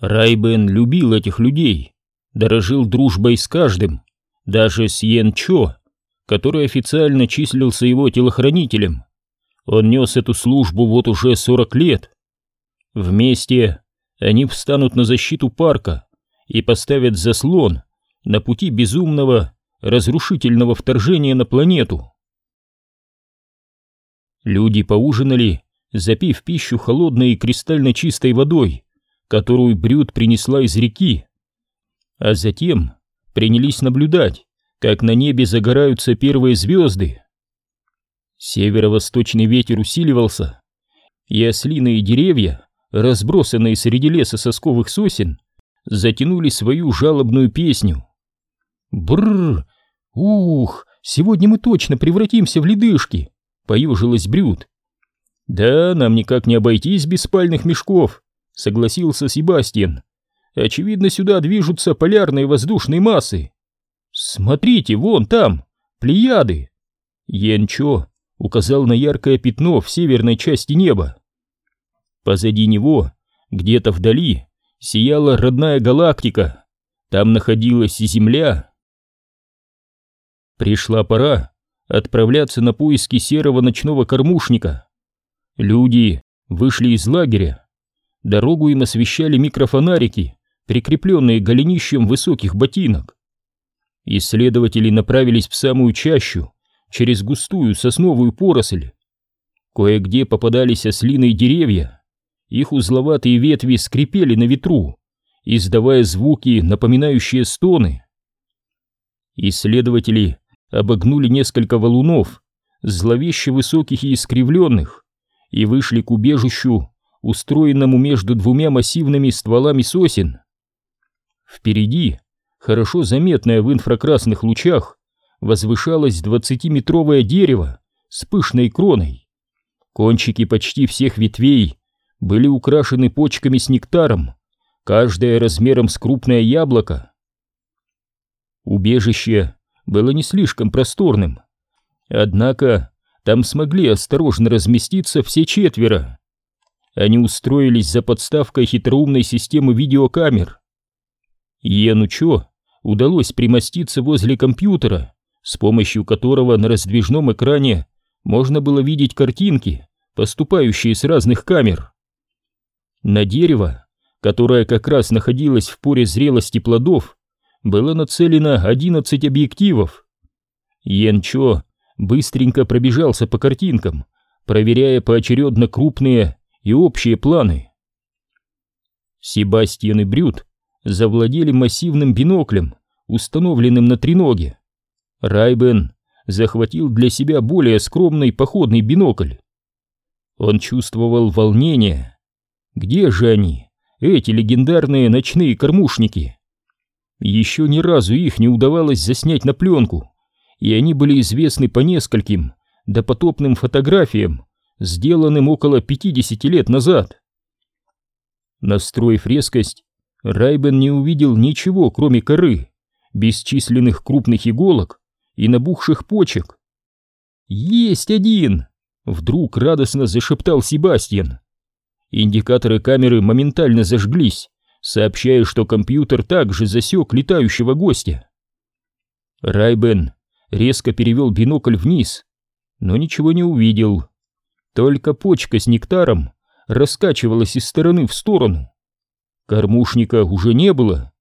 Райбен любил этих людей, дорожил дружбой с каждым, даже с Йен Чо, который официально числился его телохранителем. Он нес эту службу вот уже 40 лет. Вместе они встанут на защиту парка и поставят заслон на пути безумного, разрушительного вторжения на планету. Люди поужинали, запив пищу холодной и кристально чистой водой, которую Брюд принесла из реки, а затем принялись наблюдать, как на небе загораются первые звезды. Северо-восточный ветер усиливался, и ослиные деревья, разбросанные среди леса сосковых сосен, затянули свою жалобную песню. Бррр! Ух! Сегодня мы точно превратимся в ледышки! Поежилась Брюд. Да, нам никак не обойтись без спальных мешков, согласился Себастьян. Очевидно, сюда движутся полярные воздушные массы. Смотрите, вон там, Плеяды. Янчо указал на яркое пятно в северной части неба. Позади него, где-то вдали, сияла родная галактика. Там находилась и Земля. Пришла пора отправляться на поиски серого ночного кормушника. Люди вышли из лагеря. Дорогу им освещали микрофонарики, прикрепленные голенищем высоких ботинок. Исследователи направились в самую чащу, через густую сосновую поросль. Кое-где попадались ослиные деревья, их узловатые ветви скрипели на ветру, издавая звуки, напоминающие стоны. Исследователи обогнули несколько валунов, зловеще высоких и искривленных, и вышли к убежищу, устроенному между двумя массивными стволами сосен. Впереди, хорошо заметное в инфракрасных лучах, возвышалось двадцатиметровое дерево с пышной кроной. Кончики почти всех ветвей были украшены почками с нектаром, каждая размером с крупное яблоко. Убежище было не слишком просторным, однако там смогли осторожно разместиться все четверо. Они устроились за подставкой хитроумной системы видеокамер, Йену Чо удалось примоститься возле компьютера, с помощью которого на раздвижном экране можно было видеть картинки, поступающие с разных камер. На дерево, которое как раз находилось в поре зрелости плодов, было нацелено 11 объективов. Йен Чо быстренько пробежался по картинкам, проверяя поочередно крупные и общие планы. Себастьян и Брют завладели массивным биноклем, установленным на треноге. Райбен захватил для себя более скромный походный бинокль. Он чувствовал волнение. Где же они, эти легендарные ночные кормушники? Еще ни разу их не удавалось заснять на пленку, и они были известны по нескольким допотопным фотографиям, сделанным около 50 лет назад. Настроив резкость, Райбен не увидел ничего, кроме коры, бесчисленных крупных иголок и набухших почек. «Есть один!» — вдруг радостно зашептал Себастьян. Индикаторы камеры моментально зажглись, сообщая, что компьютер также засек летающего гостя. Райбен резко перевел бинокль вниз, но ничего не увидел. Только почка с нектаром раскачивалась из стороны в сторону. Кормушника уже не было.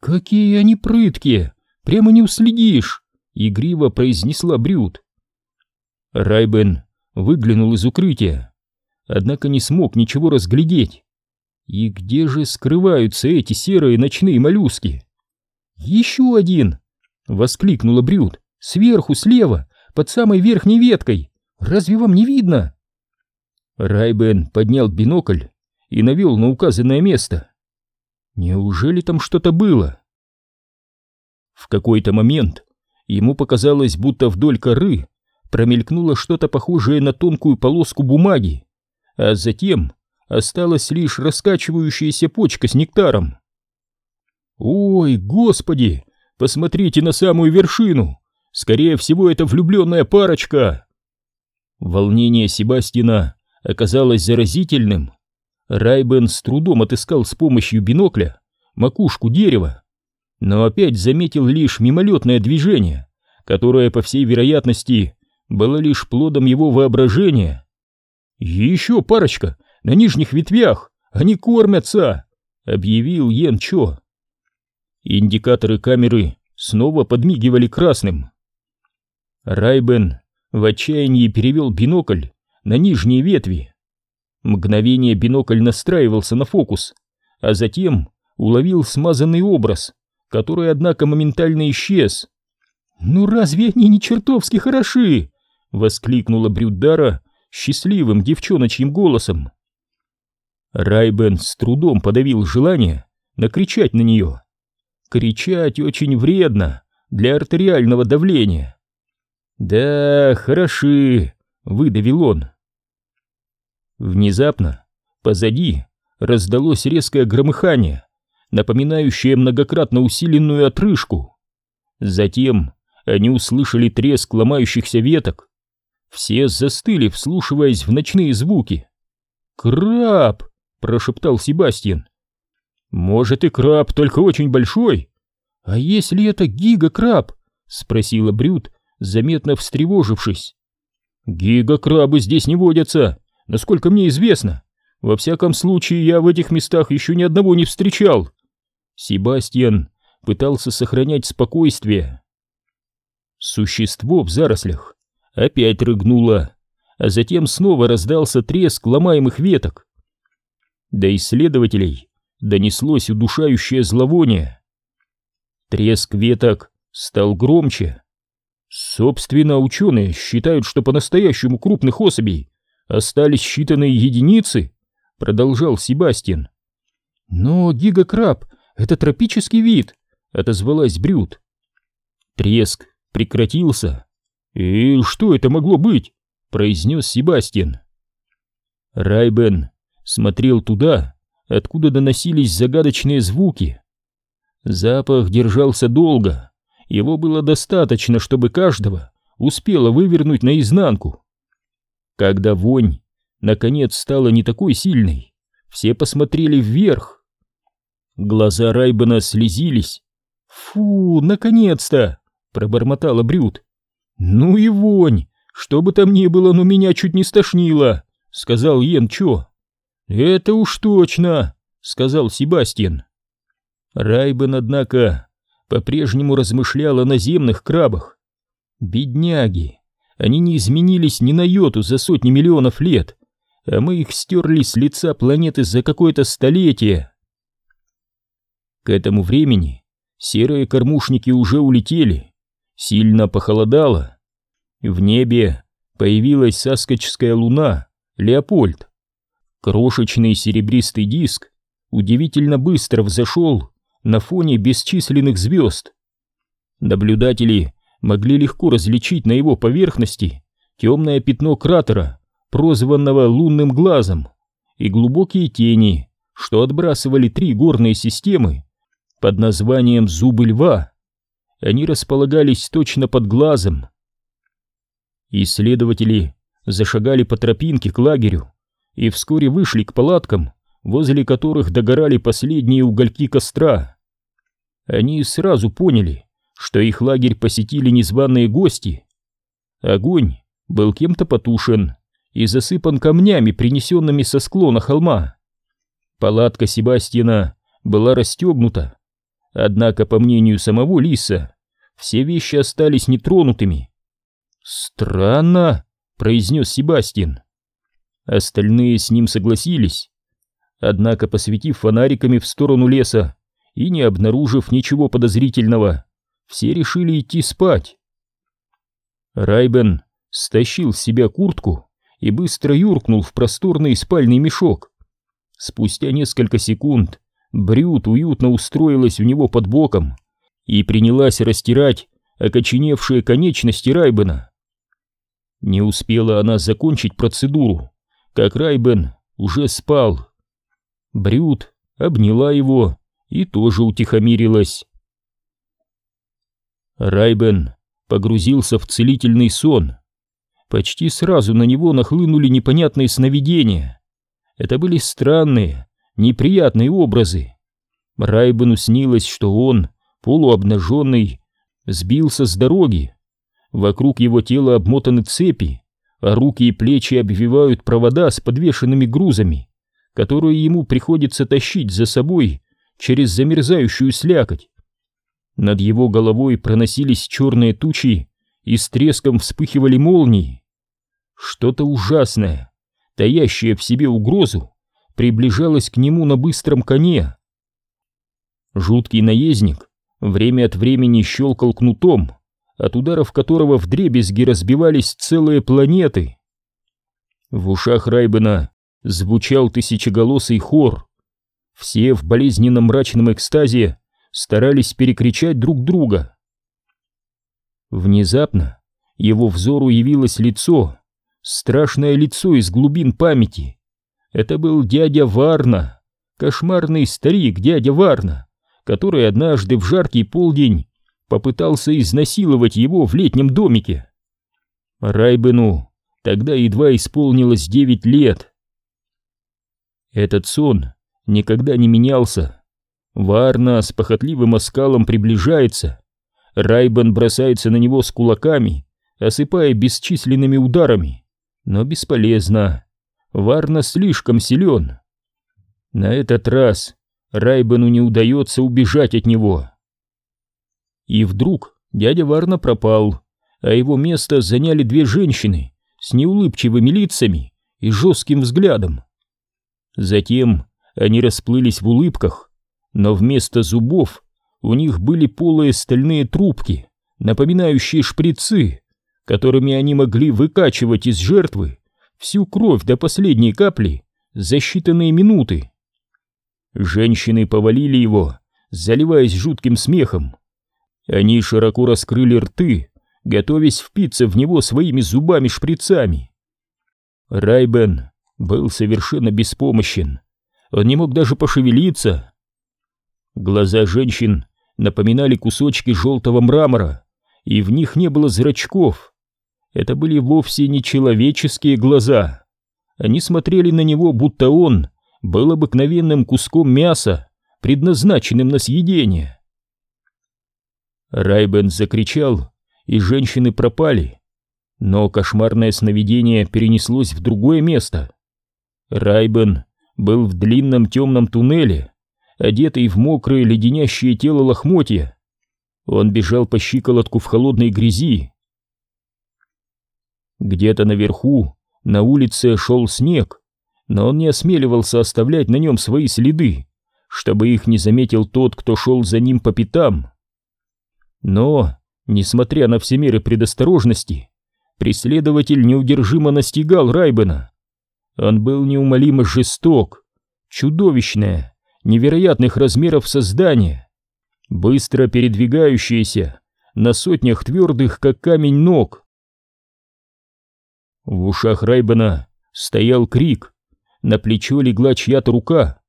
«Какие они прыткие! Прямо не уследишь!» — игриво произнесла Брюд. Райбен выглянул из укрытия, однако не смог ничего разглядеть. И где же скрываются эти серые ночные моллюски? «Еще один!» — воскликнула Брюд. «Сверху, слева, под самой верхней веткой! Разве вам не видно?» Райбен поднял бинокль и навел на указанное место. Неужели там что-то было? В какой-то момент ему показалось, будто вдоль коры промелькнуло что-то похожее на тонкую полоску бумаги, а затем осталась лишь раскачивающаяся почка с нектаром. «Ой, господи, посмотрите на самую вершину! Скорее всего, это влюбленная парочка!» Волнение Себастина оказалось заразительным. Райбен с трудом отыскал с помощью бинокля макушку дерева, но опять заметил лишь мимолетное движение, которое, по всей вероятности, было лишь плодом его воображения. «Еще парочка на нижних ветвях, они кормятся!» — объявил Йен Чо. Индикаторы камеры снова подмигивали красным. Райбен в отчаянии перевел бинокль на нижние ветви. Мгновение бинокль настраивался на фокус, а затем уловил смазанный образ, который, однако, моментально исчез. «Ну разве они не чертовски хороши?» — воскликнула Брюдара счастливым девчоночьим голосом. Райбен с трудом подавил желание накричать на нее. Кричать очень вредно для артериального давления. «Да, хороши», — выдавил он. Внезапно позади раздалось резкое громыхание, напоминающее многократно усиленную отрыжку. Затем они услышали треск ломающихся веток. Все застыли, вслушиваясь в ночные звуки. «Краб!» — прошептал Себастьян. «Может и краб, только очень большой. А если это гига-краб?» — спросила Брюд, заметно встревожившись. «Гига-крабы здесь не водятся, насколько мне известно. Во всяком случае, я в этих местах еще ни одного не встречал». Себастьян пытался сохранять спокойствие. Существо в зарослях опять рыгнуло, а затем снова раздался треск ломаемых веток. До исследователей донеслось удушающее зловоние. Треск веток стал громче. Собственно, ученые считают, что по-настоящему крупных особей остались считанные единицы, продолжал Себастьян. Но гигакраб — это тропический вид, отозвалась Брюд. Треск прекратился. «И что это могло быть?» — произнес Себастьян. Райбен смотрел туда, откуда доносились загадочные звуки. Запах держался долго, его было достаточно, чтобы каждого успело вывернуть наизнанку. Когда вонь, наконец, стала не такой сильной, все посмотрели вверх. Глаза Райбена слезились. «Фу, наконец-то!» — пробормотала Брюд. «Ну и вонь! Что бы там ни было, но меня чуть не стошнило!» — сказал Йен Чо. «Это уж точно!» — сказал Себастьян. Райбен, однако, по-прежнему размышлял о наземных крабах. Бедняги! Они не изменились ни на йоту за сотни миллионов лет, а мы их стерли с лица планеты за какое-то столетие. К этому времени серые кормушники уже улетели, сильно похолодало. В небе появилась саскочская луна, Леопольд. Крошечный серебристый диск удивительно быстро взошел на фоне бесчисленных звезд. Наблюдатели могли легко различить на его поверхности темное пятно кратера, прозванного лунным глазом, и глубокие тени, что отбрасывали три горные системы под названием «Зубы льва». Они располагались точно под глазом. Исследователи зашагали по тропинке к лагерю и вскоре вышли к палаткам, возле которых догорали последние угольки костра. Они сразу поняли, что их лагерь посетили незваные гости. Огонь был кем-то потушен и засыпан камнями, принесенными со склона холма. Палатка Себастьяна была расстегнута, однако, по мнению самого Лиса, все вещи остались нетронутыми. «Странно», — произнес Себастьян. Остальные с ним согласились. Однако, посветив фонариками в сторону леса, и, не обнаружив ничего подозрительного, все решили идти спать. Райбен стащил с себя куртку и быстро юркнул в просторный спальный мешок. Спустя несколько секунд Брют уютно устроилась у него под боком и принялась растирать окоченевшие конечности Райбена. Не успела она закончить процедуру, как Райбен уже спал. Брют обняла его и тоже утихомирилась. Райбен погрузился в целительный сон. Почти сразу на него нахлынули непонятные сновидения. Это были странные, неприятные образы. Райбену снилось, что он, полуобнаженный, сбился с дороги. Вокруг его тела обмотаны цепи, а руки и плечи обвивают провода с подвешенными грузами, которые ему приходится тащить за собой через замерзающую слякоть. Над его головой проносились черные тучи и с треском вспыхивали молнии. Что-то ужасное, таящее в себе угрозу, приближалось к нему на быстром коне. Жуткий наездник время от времени щелкал кнутом, от ударов которого вдребезги разбивались целые планеты. В ушах Райбена звучал тысячеголосый хор. Все в болезненном мрачном экстазе старались перекричать друг друга. Внезапно его взору явилось лицо, страшное лицо из глубин памяти. Это был дядя Варна, кошмарный старик дядя Варна, который однажды в жаркий полдень попытался изнасиловать его в летнем домике. Райбену тогда едва исполнилось девять лет. Этот сон никогда не менялся. Варна с похотливым оскалом приближается. Райбен бросается на него с кулаками, осыпая бесчисленными ударами. Но бесполезно. Варна слишком силен. На этот раз Райбену не удается убежать от него. И вдруг дядя Варна пропал, а его место заняли две женщины с неулыбчивыми лицами и жестким взглядом. Затем они расплылись в улыбках, но вместо зубов у них были полые стальные трубки, напоминающие шприцы, которыми они могли выкачивать из жертвы всю кровь до последней капли за считанные минуты. Женщины повалили его, заливаясь жутким смехом. Они широко раскрыли рты, готовясь впиться в него своими зубами-шприцами. Райбен был совершенно беспомощен. Он не мог даже пошевелиться. Глаза женщин напоминали кусочки желтого мрамора, и в них не было зрачков. Это были вовсе не человеческие глаза. Они смотрели на него, будто он был обыкновенным куском мяса, предназначенным на съедение. Райбен закричал, и женщины пропали. Но кошмарное сновидение перенеслось в другое место. Райбен был в длинном темном туннеле, одетый в мокрое леденящее тело лохмотья. Он бежал по щиколотку в холодной грязи. Где-то наверху, на улице, шел снег, но он не осмеливался оставлять на нем свои следы, чтобы их не заметил тот, кто шел за ним по пятам. Но, несмотря на все меры предосторожности, преследователь неудержимо настигал Райбена. Он был неумолимо жесток, чудовищное, невероятных размеров создание, быстро передвигающееся на сотнях твердых, как камень, ног. В ушах Райбена стоял крик, на плечо легла чья-то рука,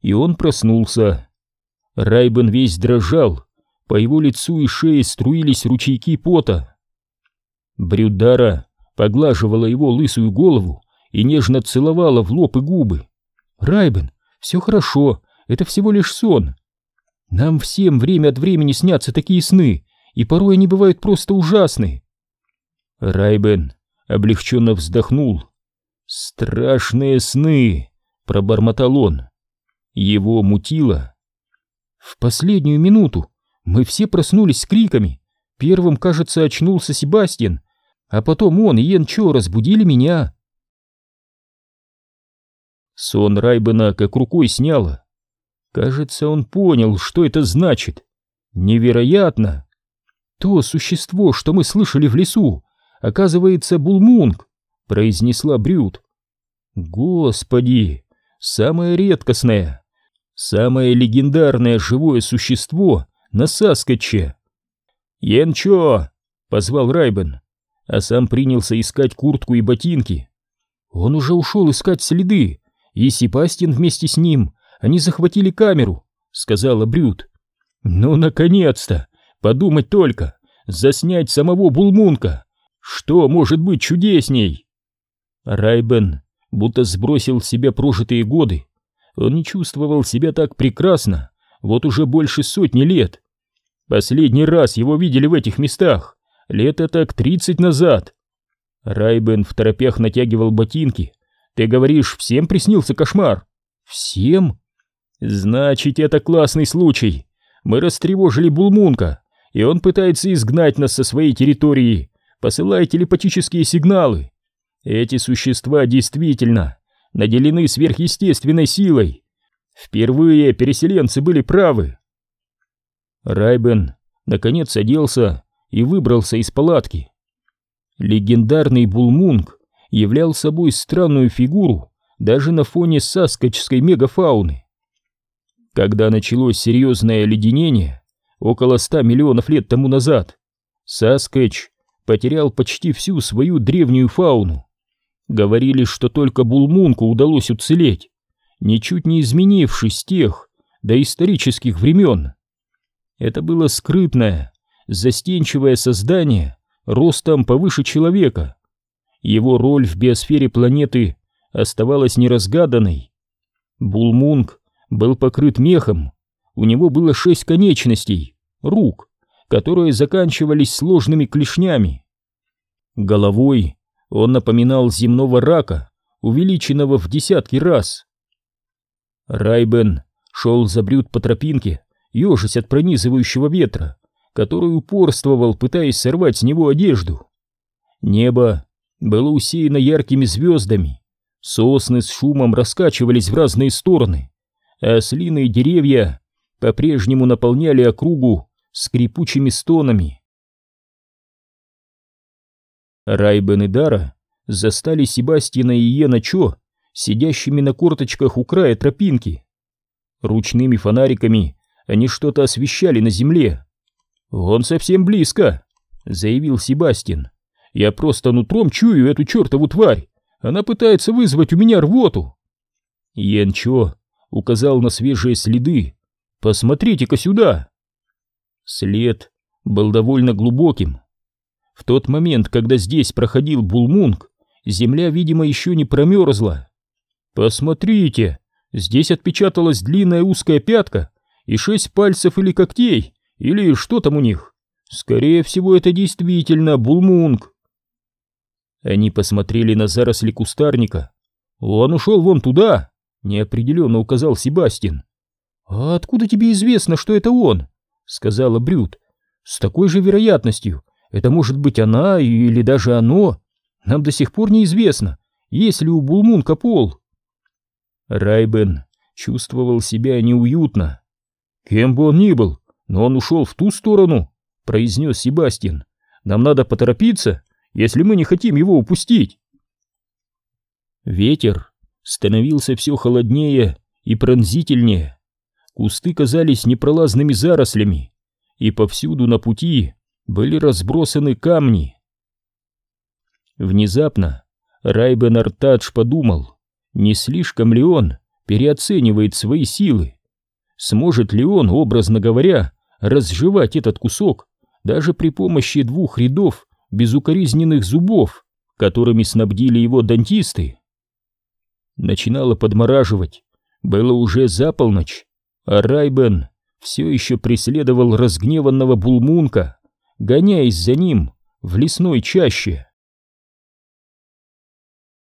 и он проснулся. Райбен весь дрожал, по его лицу и шее струились ручейки пота. Брюдара поглаживала его лысую голову и нежно целовала в лоб и губы. «Райбен, все хорошо, это всего лишь сон. Нам всем время от времени снятся такие сны, и порой они бывают просто ужасны». Райбен облегченно вздохнул. «Страшные сны!» — пробормотал он. Его мутило. В последнюю минуту мы все проснулись с криками. Первым, кажется, очнулся Себастьян, а потом он и Йен Чо разбудили меня. Сон Райбена как рукой сняло. Кажется, он понял, что это значит. Невероятно! То существо, что мы слышали в лесу, оказывается, Булмунг, произнесла Брюд. Господи, самое редкостное, самое легендарное живое существо на Саскотче. «Янчо!» — позвал Райбен, а сам принялся искать куртку и ботинки. Он уже ушел искать следы, и Себастьян вместе с ним, они захватили камеру, сказала Брюд. Ну, наконец-то! Подумать только! Заснять самого Булмунка! Что может быть чудесней? Райбен будто сбросил с себя прожитые годы. Он не чувствовал себя так прекрасно, вот уже больше сотни лет. Последний раз его видели в этих местах, лет так тридцать назад. Райбен в торопях натягивал ботинки. Ты говоришь, всем приснился кошмар? Всем? Значит, это классный случай. Мы растревожили Булмунка, и он пытается изгнать нас со своей территории, посылая телепатические сигналы. Эти существа действительно наделены сверхъестественной силой. Впервые переселенцы были правы. Райбен наконец оделся и выбрался из палатки. Легендарный Булмунг являл собой странную фигуру даже на фоне саскочской мегафауны. Когда началось серьезное оледенение, около ста миллионов лет тому назад, Саскоч потерял почти всю свою древнюю фауну. Говорили, что только Булмунку удалось уцелеть, ничуть не изменившись с тех доисторических времен. Это было скрытное, застенчивое создание ростом повыше человека. Его роль в биосфере планеты оставалась неразгаданной. Булмунг был покрыт мехом, у него было шесть конечностей, рук, которые заканчивались сложными клешнями. Головой он напоминал земного рака, увеличенного в десятки раз. Райбен шел за брюд по тропинке, ежась от пронизывающего ветра, который упорствовал, пытаясь сорвать с него одежду. Небо было усеяно яркими звездами, сосны с шумом раскачивались в разные стороны, а ослиные деревья по-прежнему наполняли округу скрипучими стонами. Райбен и Дара застали Себастьяна и Йена Чо сидящими на корточках у края тропинки. Ручными фонариками они что-то освещали на земле. «Он совсем близко», — заявил Себастьян. «Я просто нутром чую эту чертову тварь. Она пытается вызвать у меня рвоту». Йен Чо указал на свежие следы. «Посмотрите-ка сюда!» След был довольно глубоким. В тот момент, когда здесь проходил Булмунг, земля, видимо, еще не промерзла. «Посмотрите, здесь отпечаталась длинная узкая пятка и шесть пальцев или когтей, или что там у них. Скорее всего, это действительно Булмунг». Они посмотрели на заросли кустарника. «Он ушел вон туда!» неопределенно указал Себастьян. «А откуда тебе известно, что это он?» — сказала Брюд. «С такой же вероятностью. Это может быть она или даже оно. Нам до сих пор неизвестно, есть ли у Булмунка пол». Райбен чувствовал себя неуютно. «Кем бы он ни был, но он ушел в ту сторону», — произнес Себастьян. «Нам надо поторопиться, если мы не хотим его упустить». Ветер становился все холоднее и пронзительнее. Кусты казались непролазными зарослями, и повсюду на пути были разбросаны камни. Внезапно Райбен Артадж подумал, не слишком ли он переоценивает свои силы. Сможет ли он, образно говоря, разжевать этот кусок даже при помощи двух рядов безукоризненных зубов, которыми снабдили его дантисты? начинало подмораживать. Было уже за полночь, а Райбен все еще преследовал разгневанного булмунка, гоняясь за ним в лесной чаще.